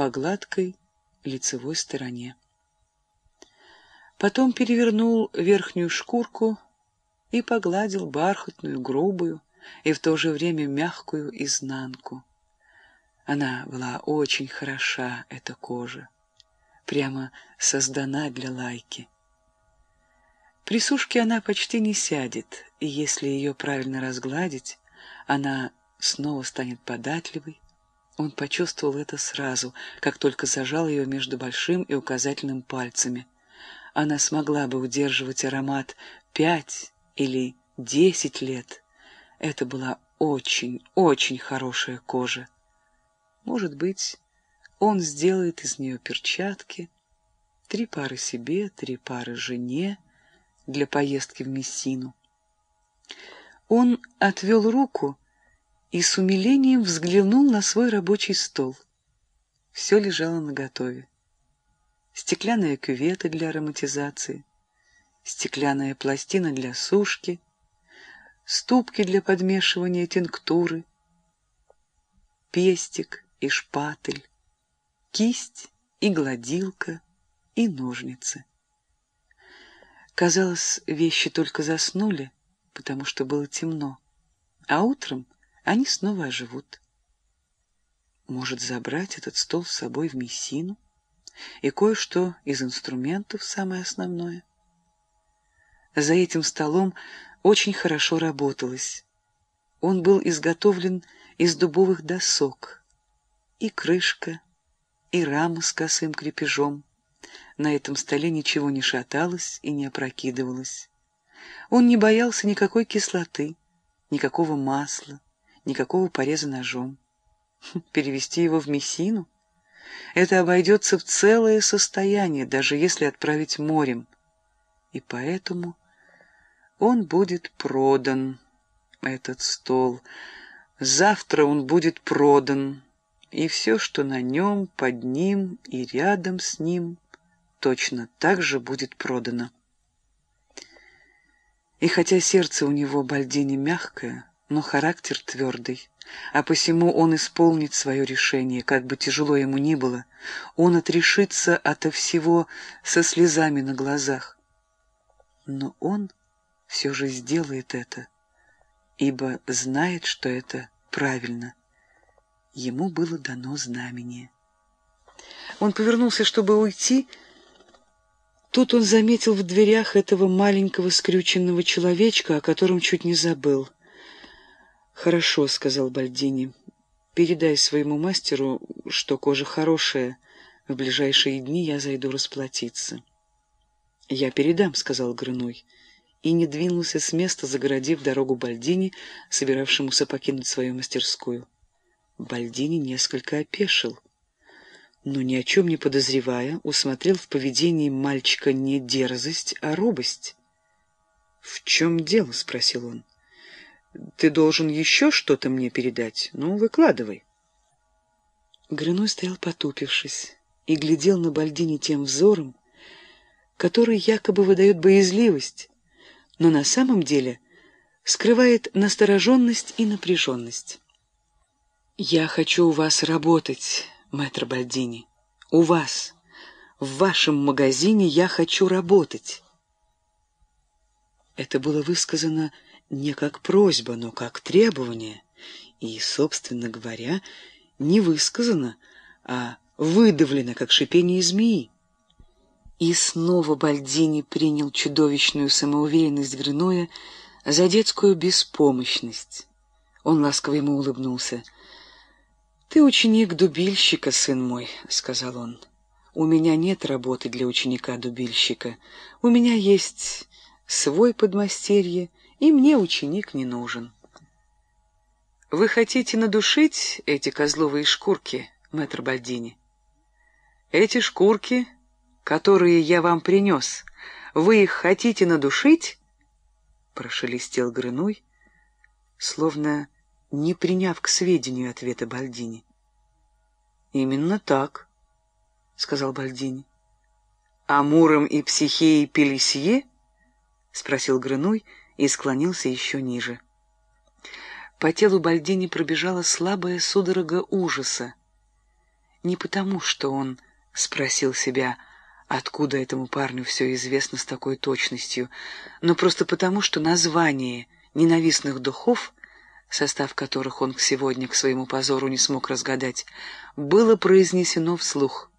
по гладкой лицевой стороне. Потом перевернул верхнюю шкурку и погладил бархатную, грубую и в то же время мягкую изнанку. Она была очень хороша, эта кожа, прямо создана для лайки. При сушке она почти не сядет, и если ее правильно разгладить, она снова станет податливой. Он почувствовал это сразу, как только зажал ее между большим и указательным пальцами. Она смогла бы удерживать аромат пять или десять лет. Это была очень, очень хорошая кожа. Может быть, он сделает из нее перчатки, три пары себе, три пары жене для поездки в Мессину. Он отвел руку и с умилением взглянул на свой рабочий стол. Все лежало наготове. Стеклянная кювета для ароматизации, стеклянная пластина для сушки, ступки для подмешивания тинктуры, пестик и шпатель, кисть и гладилка и ножницы. Казалось, вещи только заснули, потому что было темно, а утром они снова оживут. Может забрать этот стол с собой в Мессину и кое-что из инструментов, самое основное. За этим столом очень хорошо работалось. Он был изготовлен из дубовых досок. И крышка, и рама с косым крепежом. На этом столе ничего не шаталось и не опрокидывалось. Он не боялся никакой кислоты, никакого масла, никакого пореза ножом. Перевести его в Мессину? Это обойдется в целое состояние, даже если отправить морем. И поэтому он будет продан, этот стол. Завтра он будет продан, и все, что на нем, под ним и рядом с ним, точно так же будет продано. И хотя сердце у него Бальдини мягкое, но характер твердый, а посему он исполнит свое решение, как бы тяжело ему ни было, он отрешится ото всего со слезами на глазах. Но он все же сделает это, ибо знает, что это правильно. Ему было дано знамение. Он повернулся, чтобы уйти, Тут он заметил в дверях этого маленького скрюченного человечка, о котором чуть не забыл — «Хорошо», — сказал Бальдини. «Передай своему мастеру, что кожа хорошая. В ближайшие дни я зайду расплатиться». «Я передам», — сказал Грыной, и не двинулся с места, загородив дорогу Бальдини, собиравшемуся покинуть свою мастерскую. Бальдини несколько опешил, но ни о чем не подозревая, усмотрел в поведении мальчика не дерзость, а робость. «В чем дело?» — спросил он. Ты должен еще что-то мне передать? Ну, выкладывай. Грыной стоял потупившись и глядел на Бальдини тем взором, который якобы выдает боязливость, но на самом деле скрывает настороженность и напряженность. «Я хочу у вас работать, мэтр Бальдини. У вас. В вашем магазине я хочу работать». Это было высказано не как просьба, но как требование, и, собственно говоря, не высказано, а выдавлено, как шипение змеи. И снова Бальдини принял чудовищную самоуверенность Грыноя за детскую беспомощность. Он ласково ему улыбнулся. «Ты ученик дубильщика, сын мой», — сказал он. «У меня нет работы для ученика-дубильщика. У меня есть свой подмастерье и мне ученик не нужен. Вы хотите надушить эти козловые шкурки, мэтр Бальдини? Эти шкурки, которые я вам принес, вы их хотите надушить? Прошелестел Грыной, словно не приняв к сведению ответа Бальдини. «Именно так», — сказал Бальдини. «Амуром и Психеей Пелесье?» — спросил Грыной, — и склонился еще ниже. По телу Бальдини пробежала слабая судорога ужаса, не потому, что он спросил себя, откуда этому парню все известно с такой точностью, но просто потому, что название ненавистных духов, состав которых он сегодня к своему позору не смог разгадать, было произнесено вслух.